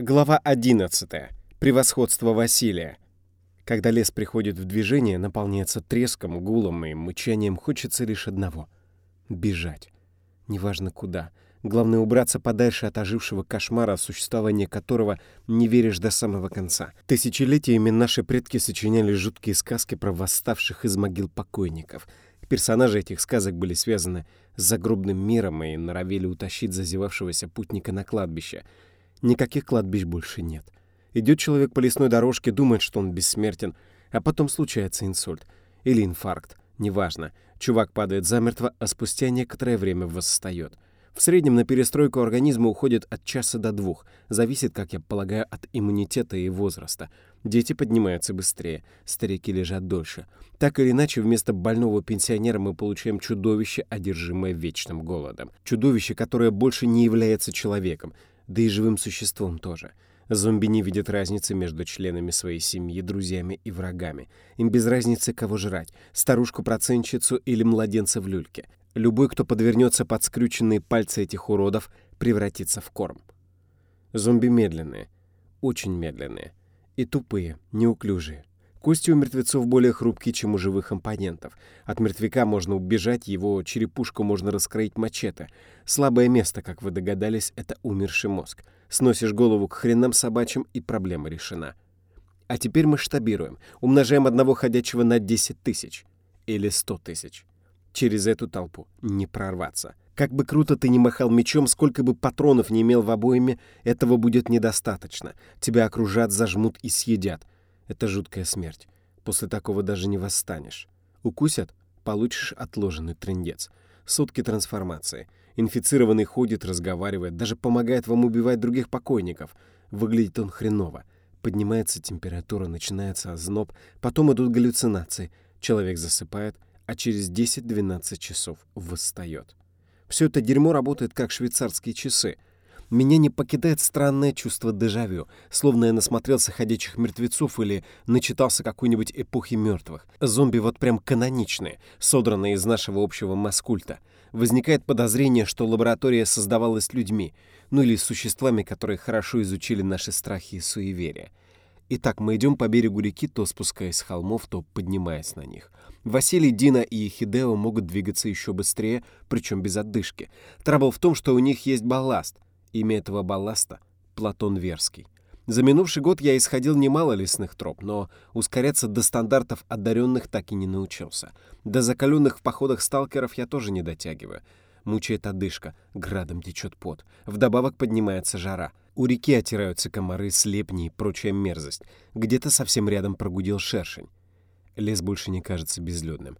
Глава 11. Превосходство Василия. Когда лес приходит в движение, наполняется треском, гулом и мычанием, хочется лишь одного — бежать. Неважно куда. Главное — убраться подальше от ожившего кошмара, существование которого не веришь до самого конца. Тысячелетиями наши предки сочиняли жуткие сказки про восставших из могил покойников. Персонажи этих сказок были связаны с загробным миром и норовили утащить зазевавшегося путника на кладбище — Никаких кладбищ больше нет. Идет человек по лесной дорожке, думает, что он бессмертен, а потом случается инсульт. Или инфаркт, неважно. Чувак падает замертво, а спустя некоторое время восстает. В среднем на перестройку организма уходит от часа до двух. Зависит, как я полагаю, от иммунитета и возраста. Дети поднимаются быстрее, старики лежат дольше. Так или иначе, вместо больного пенсионера мы получаем чудовище, одержимое вечным голодом. Чудовище, которое больше не является человеком да и живым существом тоже. Зомби не видят разницы между членами своей семьи, друзьями и врагами. Им без разницы, кого жрать — старушку-процентщицу или младенца в люльке. Любой, кто подвернется под скрюченные пальцы этих уродов, превратится в корм. Зомби медленные, очень медленные. И тупые, неуклюжие. Кости у мертвецов более хрупкие, чем у живых оппонентов. От мертвяка можно убежать, его черепушку можно раскроить мачете. Слабое место, как вы догадались, это умерший мозг. Сносишь голову к хренам собачьим, и проблема решена. А теперь масштабируем. Умножаем одного ходячего на 10 тысяч. Или 100 тысяч. Через эту толпу не прорваться. Как бы круто ты ни махал мечом, сколько бы патронов не имел в обоими, этого будет недостаточно. Тебя окружат, зажмут и съедят. Это жуткая смерть. После такого даже не восстанешь. Укусят — получишь отложенный трындец. Сутки трансформации. Инфицированный ходит, разговаривает, даже помогает вам убивать других покойников. Выглядит он хреново. Поднимается температура, начинается озноб, потом идут галлюцинации. Человек засыпает, а через 10-12 часов восстает. Все это дерьмо работает как швейцарские часы — меня не покидает странное чувство дежавю, словно я насмотрелся ходячих мертвецов или начитался какой-нибудь эпохи мертвых. Зомби вот прям каноничные, содранные из нашего общего маскульта. Возникает подозрение, что лаборатория создавалась людьми, ну или существами, которые хорошо изучили наши страхи и суеверия. Итак, мы идем по берегу реки, то спускаясь с холмов, то поднимаясь на них. Василий, Дина и Хидео могут двигаться еще быстрее, причем без отдышки. Трабл в том, что у них есть балласт — Имя этого балласта — Платон Верский. За минувший год я исходил немало лесных троп, но ускоряться до стандартов одаренных так и не научился. До закаленных в походах сталкеров я тоже не дотягиваю. Мучает одышка, градом течет пот. Вдобавок поднимается жара. У реки отираются комары, слепни и прочая мерзость. Где-то совсем рядом прогудел шершень. Лес больше не кажется безлюдным.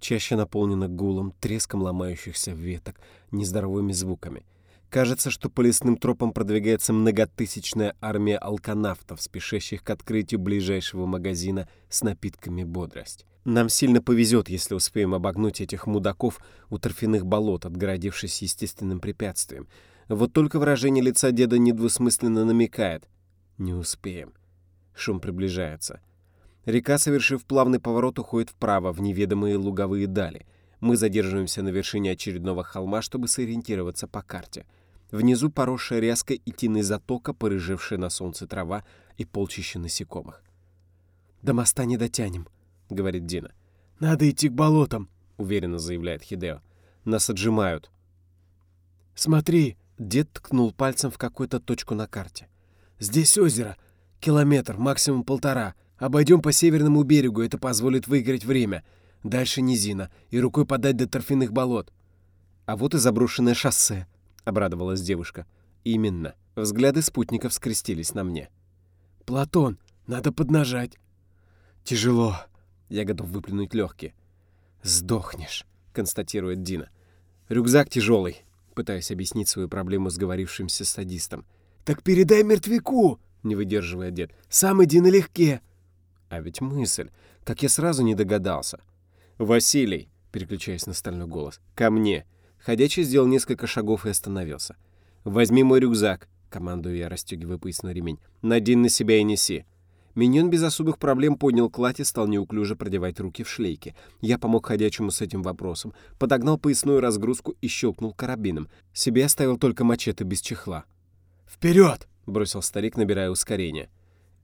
Чаще наполнено гулом, треском ломающихся веток, нездоровыми звуками — Кажется, что по лесным тропам продвигается многотысячная армия алканавтов, спешащих к открытию ближайшего магазина с напитками бодрость. Нам сильно повезет, если успеем обогнуть этих мудаков у торфяных болот, отгородившись естественным препятствием. Вот только выражение лица деда недвусмысленно намекает. Не успеем. Шум приближается. Река, совершив плавный поворот, уходит вправо, в неведомые луговые дали. Мы задерживаемся на вершине очередного холма, чтобы сориентироваться по карте. Внизу поросшая ряской и затока, порыжевшая на солнце трава и полчища насекомых. «До моста не дотянем», — говорит Дина. «Надо идти к болотам», — уверенно заявляет Хидео. «Нас отжимают». «Смотри», — дед ткнул пальцем в какую-то точку на карте. «Здесь озеро. Километр, максимум полтора. Обойдем по северному берегу, это позволит выиграть время. Дальше низина, и рукой подать до торфяных болот». «А вот и заброшенное шоссе», обрадовалась девушка. «Именно». Взгляды спутников скрестились на мне. «Платон, надо поднажать». «Тяжело». Я готов выплюнуть легкие. «Сдохнешь», — констатирует Дина. «Рюкзак тяжелый», — пытаясь объяснить свою проблему с говорившимся садистом. «Так передай мертвяку», — не выдерживая дед. «Сам иди налегке». А ведь мысль, как я сразу не догадался. «Василий», — переключаясь на стальной голос, — «ко мне». Ходячий сделал несколько шагов и остановился. «Возьми мой рюкзак», — командую я, расстегивая поясной ремень. «Надень на себя и неси». Миньон без особых проблем поднял кладь и стал неуклюже продевать руки в шлейки. Я помог ходячему с этим вопросом, подогнал поясную разгрузку и щелкнул карабином. Себе оставил только мачете без чехла. «Вперед!» — бросил старик, набирая ускорение.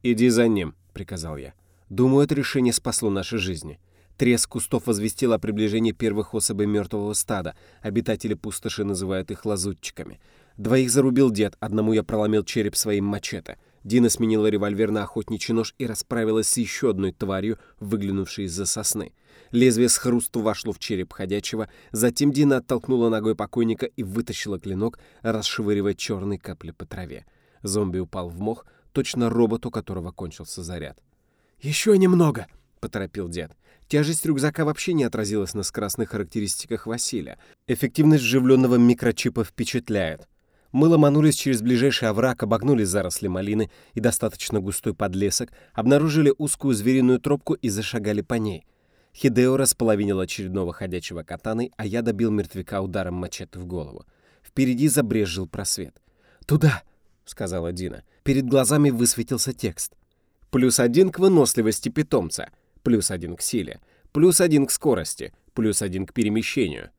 «Иди за ним», — приказал я. «Думаю, это решение спасло наши жизни». Треск кустов возвестил о приближении первых особей мертвого стада. Обитатели пустоши называют их лазутчиками. Двоих зарубил дед, одному я проломил череп своим мачете. Дина сменила револьвер на охотничий нож и расправилась с еще одной тварью, выглянувшей из-за сосны. Лезвие с хрусту вошло в череп ходячего, затем Дина оттолкнула ногой покойника и вытащила клинок, расшвыривая черные капли по траве. Зомби упал в мох, точно робот, у которого кончился заряд. «Еще немного!» — поторопил дед. Тяжесть рюкзака вообще не отразилась на скоростных характеристиках Василия. Эффективность вживленного микрочипа впечатляет. Мы ломанулись через ближайший овраг, обогнули заросли малины и достаточно густой подлесок, обнаружили узкую звериную тропку и зашагали по ней. Хидео располовинил очередного ходячего катаной, а я добил мертвяка ударом мачете в голову. Впереди забрежил просвет. «Туда!» — сказала Дина. Перед глазами высветился текст. «Плюс один к выносливости питомца, плюс один к силе, плюс один к скорости, плюс один к перемещению».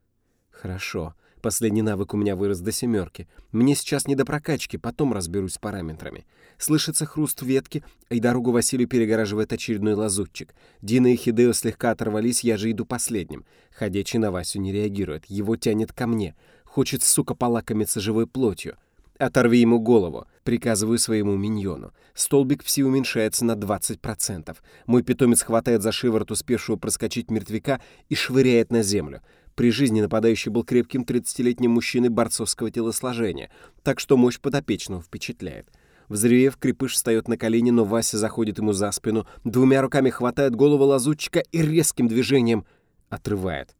«Хорошо. Последний навык у меня вырос до семерки. Мне сейчас не до прокачки, потом разберусь с параметрами. Слышится хруст ветки, и дорогу Василию перегораживает очередной лазутчик. Дина и Хидео слегка оторвались, я же иду последним. Ходячий на Васю не реагирует, его тянет ко мне. Хочет, сука, полакомиться живой плотью. «Оторви ему голову», — приказываю своему миньону. Столбик пси уменьшается на 20%. Мой питомец хватает за шиворот успевшего проскочить мертвяка и швыряет на землю. При жизни нападающий был крепким 30-летним мужчиной борцовского телосложения, так что мощь подопечного впечатляет. Взревев, крепыш встает на колени, но Вася заходит ему за спину, двумя руками хватает голову лазутчика и резким движением отрывает.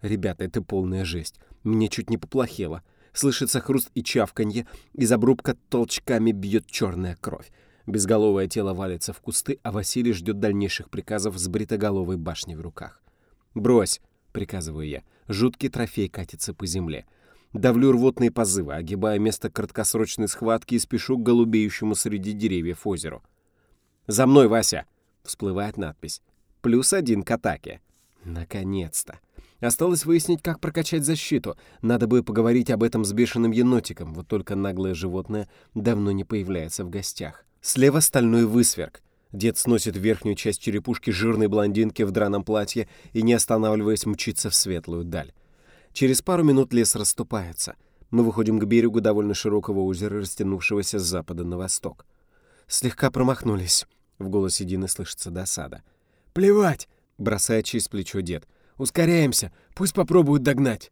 Ребята, это полная жесть. Мне чуть не поплохело. Слышится хруст и чавканье, из обрубка толчками бьет черная кровь. Безголовое тело валится в кусты, а Василий ждет дальнейших приказов с бритоголовой башней в руках. «Брось!» — приказываю я. Жуткий трофей катится по земле. Давлю рвотные позывы, огибая место краткосрочной схватки и спешу к голубеющему среди деревьев озеру. «За мной, Вася!» — всплывает надпись. «Плюс один к атаке». Наконец-то. Осталось выяснить, как прокачать защиту. Надо бы поговорить об этом с бешеным енотиком, вот только наглое животное давно не появляется в гостях. Слева стальной высверк. Дед сносит верхнюю часть черепушки жирной блондинки в драном платье и, не останавливаясь, мчится в светлую даль. Через пару минут лес расступается. Мы выходим к берегу довольно широкого озера, растянувшегося с запада на восток. Слегка промахнулись. В голосе Дины слышится досада. «Плевать!» — бросает через плечо дед. «Ускоряемся! Пусть попробуют догнать!»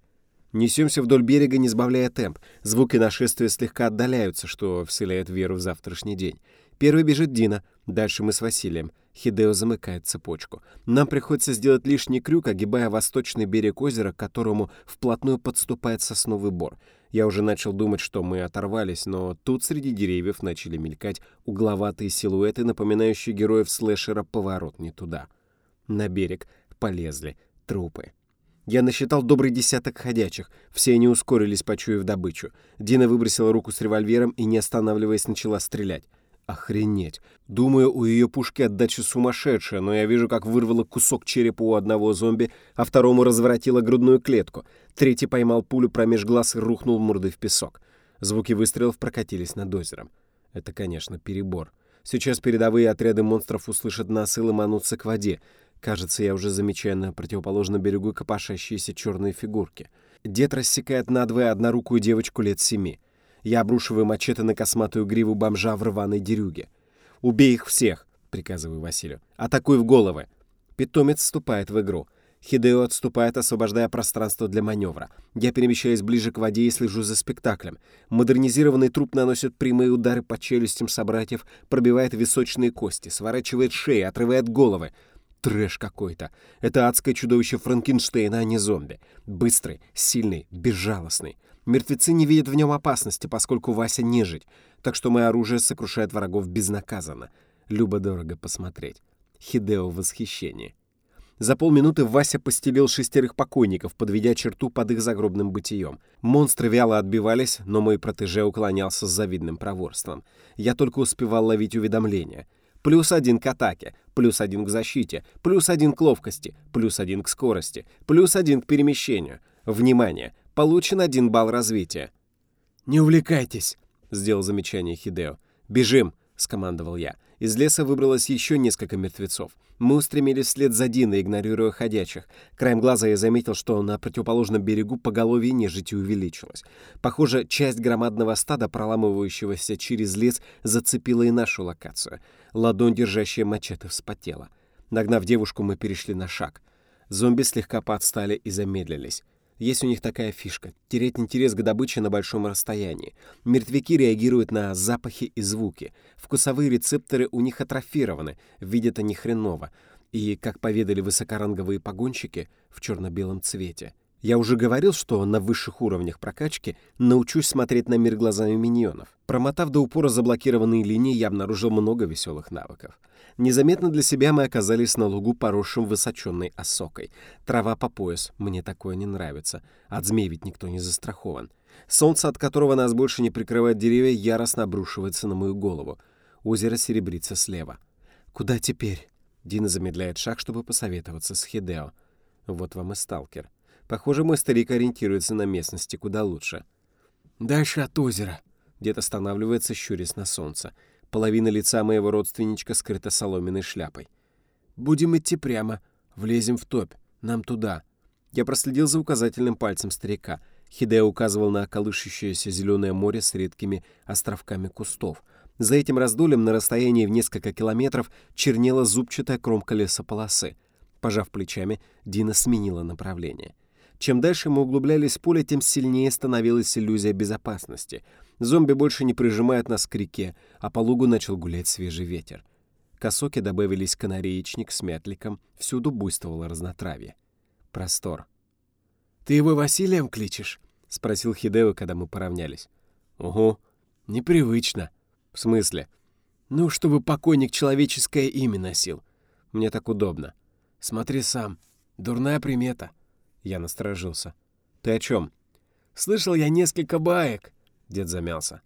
Несемся вдоль берега, не сбавляя темп. Звуки нашествия слегка отдаляются, что вселяет веру в завтрашний день. Первый бежит Дина, дальше мы с Василием. Хидео замыкает цепочку. Нам приходится сделать лишний крюк, огибая восточный берег озера, к которому вплотную подступает сосновый бор. Я уже начал думать, что мы оторвались, но тут среди деревьев начали мелькать угловатые силуэты, напоминающие героев слэшера «Поворот не туда». На берег полезли трупы. Я насчитал добрый десяток ходячих. Все они ускорились, почуяв добычу. Дина выбросила руку с револьвером и, не останавливаясь, начала стрелять. Охренеть. Думаю, у ее пушки отдача сумасшедшая, но я вижу, как вырвала кусок черепа у одного зомби, а второму разворотила грудную клетку. Третий поймал пулю промеж глаз и рухнул мордой в песок. Звуки выстрелов прокатились над озером. Это, конечно, перебор. Сейчас передовые отряды монстров услышат нас и ломанутся к воде. Кажется, я уже замечаю на противоположном берегу копошащиеся черные фигурки. Дед рассекает надвое однорукую девочку лет семи. Я обрушиваю мачете на косматую гриву бомжа в рваной дерюге. «Убей их всех!» — приказываю Василию. «Атакуй в головы!» Питомец вступает в игру. Хидео отступает, освобождая пространство для маневра. Я перемещаюсь ближе к воде и слежу за спектаклем. Модернизированный труп наносит прямые удары по челюстям собратьев, пробивает височные кости, сворачивает шеи, отрывает головы. Трэш какой-то. Это адское чудовище Франкенштейна, а не зомби. Быстрый, сильный, безжалостный. Мертвецы не видят в нем опасности, поскольку Вася нежить, так что мое оружие сокрушает врагов безнаказанно. Любо-дорого посмотреть. Хидео в восхищении. За полминуты Вася постелил шестерых покойников, подведя черту под их загробным бытием. Монстры вяло отбивались, но мой протеже уклонялся с завидным проворством. Я только успевал ловить уведомления. Плюс один к атаке, плюс один к защите, плюс один к ловкости, плюс один к скорости, плюс один к перемещению. Внимание! Получен один балл развития. «Не увлекайтесь», — сделал замечание Хидео. «Бежим!» — скомандовал я. Из леса выбралось еще несколько мертвецов. Мы устремились вслед за Диной, игнорируя ходячих. Краем глаза я заметил, что на противоположном берегу поголовье нежити увеличилось. Похоже, часть громадного стада, проламывающегося через лес, зацепила и нашу локацию. Ладонь, держащая мачете, вспотела. Нагнав девушку, мы перешли на шаг. Зомби слегка подстали и замедлились. Есть у них такая фишка — тереть интерес к добыче на большом расстоянии. Мертвяки реагируют на запахи и звуки. Вкусовые рецепторы у них атрофированы, видят они хреново. И, как поведали высокоранговые погонщики, в черно-белом цвете. Я уже говорил, что на высших уровнях прокачки научусь смотреть на мир глазами миньонов. Промотав до упора заблокированные линии, я обнаружил много веселых навыков. Незаметно для себя мы оказались на лугу, поросшим высоченной осокой. Трава по пояс, мне такое не нравится. От змей ведь никто не застрахован. Солнце, от которого нас больше не прикрывают деревья, яростно обрушивается на мою голову. Озеро серебрится слева. «Куда теперь?» Дина замедляет шаг, чтобы посоветоваться с Хидео. Вот вам и сталкер. Похоже, мой старик ориентируется на местности куда лучше. «Дальше от озера». Дед останавливается, щурясь на солнце. Половина лица моего родственничка скрыта соломенной шляпой. «Будем идти прямо. Влезем в топь. Нам туда». Я проследил за указательным пальцем старика. Хидео указывал на колышущееся зеленое море с редкими островками кустов. За этим раздолем на расстоянии в несколько километров чернела зубчатая кромка лесополосы. Пожав плечами, Дина сменила направление. Чем дальше мы углублялись в поле, тем сильнее становилась иллюзия безопасности — Зомби больше не прижимают нас к реке, а по лугу начал гулять свежий ветер. К осоке добавились канареечник с мятликом, всюду буйствовало разнотравье. Простор. «Ты его Василием кличешь?» — спросил Хидео, когда мы поравнялись. «Угу. Непривычно». «В смысле?» «Ну, чтобы покойник человеческое имя носил». «Мне так удобно». «Смотри сам. Дурная примета». Я насторожился. «Ты о чем?» «Слышал я несколько баек. Дед замялся.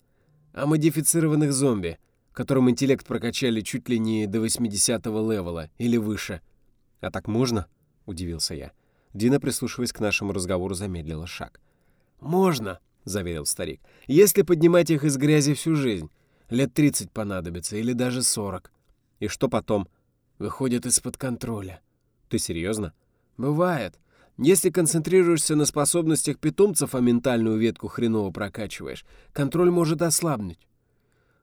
«О модифицированных зомби, которым интеллект прокачали чуть ли не до 80-го левела или выше». «А так можно?» — удивился я. Дина, прислушиваясь к нашему разговору, замедлила шаг. «Можно», — заверил старик, — «если поднимать их из грязи всю жизнь. Лет 30 понадобится, или даже 40. И что потом?» «Выходят из-под контроля». «Ты серьезно?» «Бывает. Если концентрируешься на способностях питомцев, а ментальную ветку хреново прокачиваешь, контроль может ослабнуть.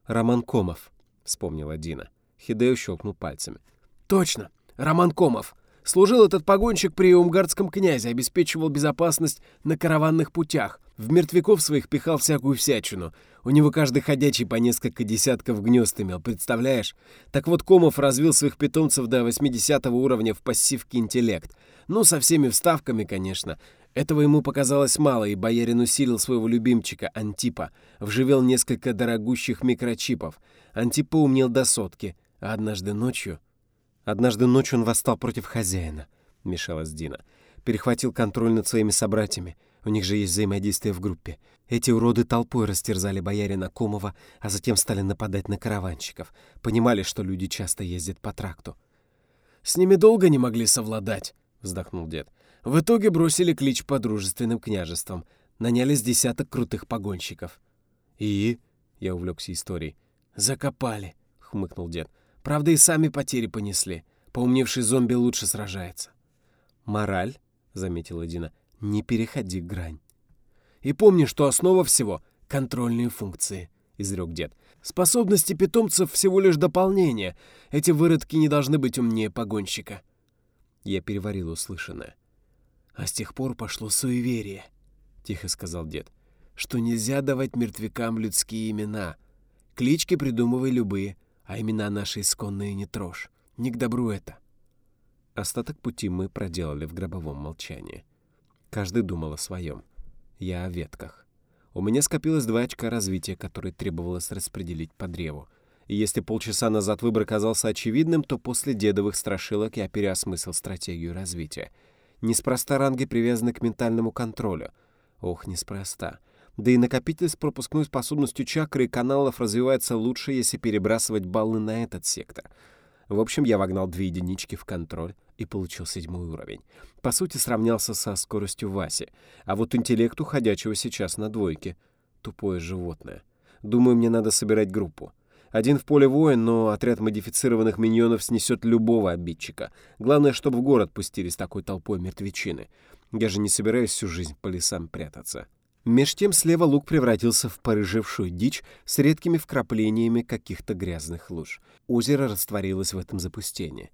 «Роман Комов», — вспомнила Дина. Хидео щелкнул пальцами. «Точно! Роман Комов! Служил этот погонщик при умгардском князе, обеспечивал безопасность на караванных путях. В мертвяков своих пихал всякую всячину. У него каждый ходячий по несколько десятков гнезд имел, представляешь? Так вот, Комов развил своих питомцев до 80 уровня в пассивке интеллект. Ну, со всеми вставками, конечно. Этого ему показалось мало, и боярин усилил своего любимчика, Антипа. Вживел несколько дорогущих микрочипов. Антипа умнел до сотки, а однажды ночью... «Однажды ночью он восстал против хозяина», — мешалась Дина. «Перехватил контроль над своими собратьями. У них же есть взаимодействие в группе. Эти уроды толпой растерзали боярина Комова, а затем стали нападать на караванщиков. Понимали, что люди часто ездят по тракту. «С ними долго не могли совладать», — вздохнул дед. «В итоге бросили клич по дружественным княжествам. Нанялись десяток крутых погонщиков». «И?» — я увлекся историей. «Закопали», — хмыкнул дед. Правда, и сами потери понесли. Поумневший зомби лучше сражается. «Мораль», — заметила Дина, — «не переходи грань». «И помни, что основа всего — контрольные функции», — изрек дед. «Способности питомцев всего лишь дополнение. Эти выродки не должны быть умнее погонщика». Я переварил услышанное. «А с тех пор пошло суеверие», — тихо сказал дед, — «что нельзя давать мертвякам людские имена. Клички придумывай любые, а имена наши исконные не трожь. Не к добру это. Остаток пути мы проделали в гробовом молчании. Каждый думал о своем. Я о ветках. У меня скопилось два очка развития, которые требовалось распределить по древу. И если полчаса назад выбор казался очевидным, то после дедовых страшилок я переосмыслил стратегию развития. Неспроста ранги привязаны к ментальному контролю. Ох, неспроста. Да и накопитель с пропускной способностью чакры и каналов развивается лучше, если перебрасывать баллы на этот сектор. В общем, я вогнал две единички в контроль и получил седьмой уровень. По сути, сравнялся со скоростью Васи. А вот интеллект уходящего сейчас на двойке. Тупое животное. Думаю, мне надо собирать группу. Один в поле воин, но отряд модифицированных миньонов снесет любого обидчика. Главное, чтобы в город пустили с такой толпой мертвечины. Я же не собираюсь всю жизнь по лесам прятаться. Меж тем слева луг превратился в порыжевшую дичь с редкими вкраплениями каких-то грязных луж. Озеро растворилось в этом запустении.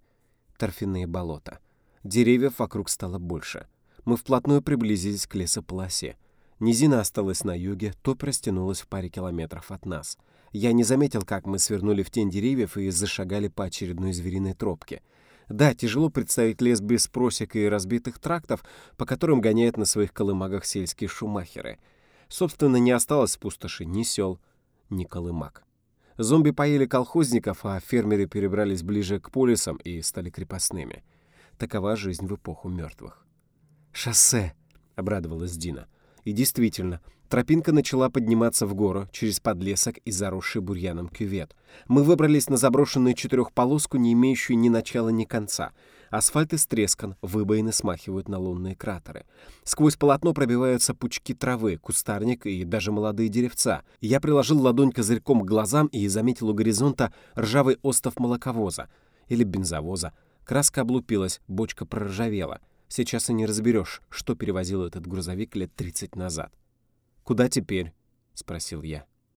Торфяные болота. Деревьев вокруг стало больше. Мы вплотную приблизились к лесополосе. Низина осталась на юге, топь растянулась в паре километров от нас. Я не заметил, как мы свернули в тень деревьев и зашагали по очередной звериной тропке. Да, тяжело представить лес без просек и разбитых трактов, по которым гоняют на своих колымагах сельские шумахеры. Собственно, не осталось в пустоши ни сел, ни колымак. Зомби поели колхозников, а фермеры перебрались ближе к полисам и стали крепостными. Такова жизнь в эпоху мертвых. «Шоссе!» — обрадовалась Дина. И действительно, тропинка начала подниматься в гору через подлесок и заросший бурьяном кювет. Мы выбрались на заброшенную четырехполоску, не имеющую ни начала, ни конца. Асфальт истрескан, выбоины смахивают на лунные кратеры. Сквозь полотно пробиваются пучки травы, кустарник и даже молодые деревца. Я приложил ладонь козырьком к глазам и заметил у горизонта ржавый остов молоковоза или бензовоза. Краска облупилась, бочка проржавела — Сейчас и не разберешь, что перевозил этот грузовик лет 30 назад. «Куда теперь?» — спросил я.